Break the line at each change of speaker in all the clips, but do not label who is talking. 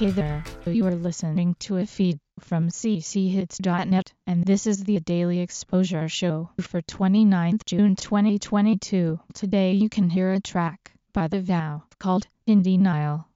Hey there, you are listening to a feed from cchits.net, and this is the Daily Exposure Show for 29th June 2022. Today you can hear a track by The Vow called In Denial.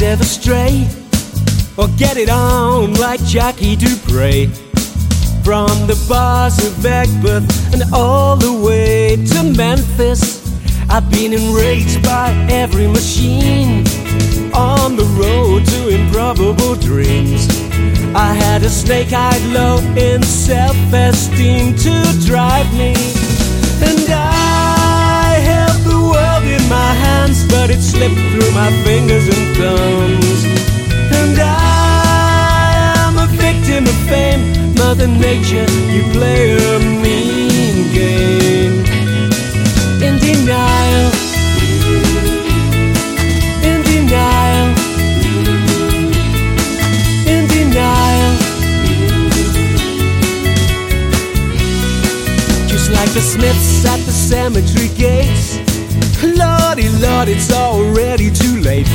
Ever stray or get it on like Jackie Dupre from the bars of Macbeth and all the way to Memphis. I've been enraged by every machine on the road to improbable dreams. I had a snake-eyed low in self-esteem to drive me, and I but it slipped through my fingers and thumbs. And I am a victim of fame, Mother Nature, you play a mean game. In denial, in denial, in denial. Just like the Smiths at the cemetery gates. Lordy, Lord, it's already too late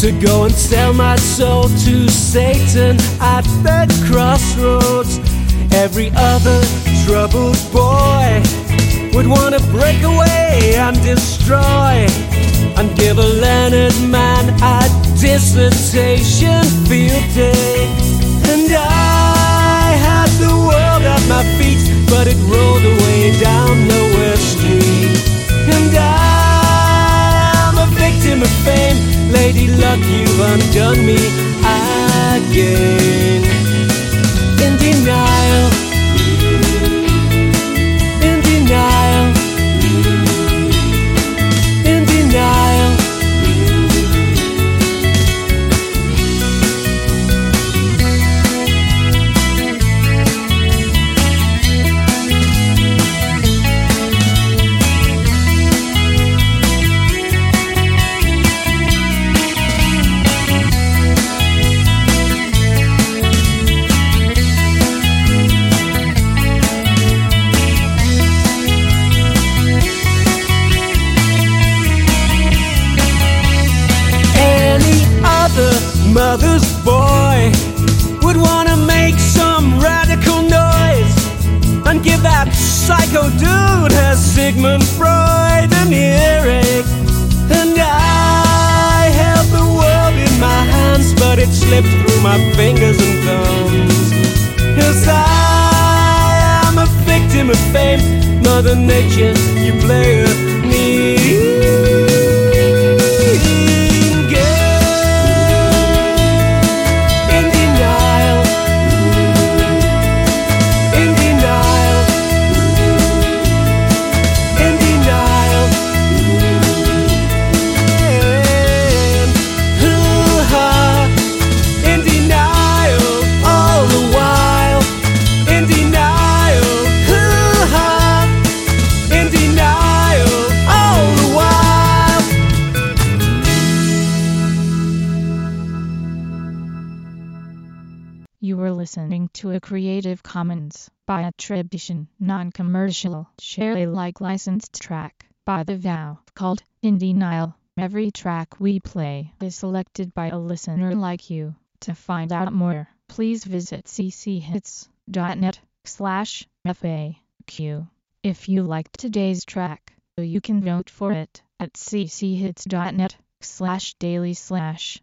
to go and sell my soul to Satan at the crossroads. Every other troubled boy would want to break away and destroy and give a learned man a dissertation field day. And I you've undone me mother's boy would want to make some radical noise and give that psycho dude her Sigmund Freud an earache. And I held the world in my hands, but it slipped through my fingers and thumbs. Yes, I am a victim of fame, Mother Nature, you play a
You were listening to a Creative Commons by attribution, non-commercial, share Alike licensed track by The Vow called In Denial. Every track we play is selected by a listener like you. To find out more, please visit cchits.net slash FAQ. If you liked today's track, you can vote for it at cchits.net slash daily slash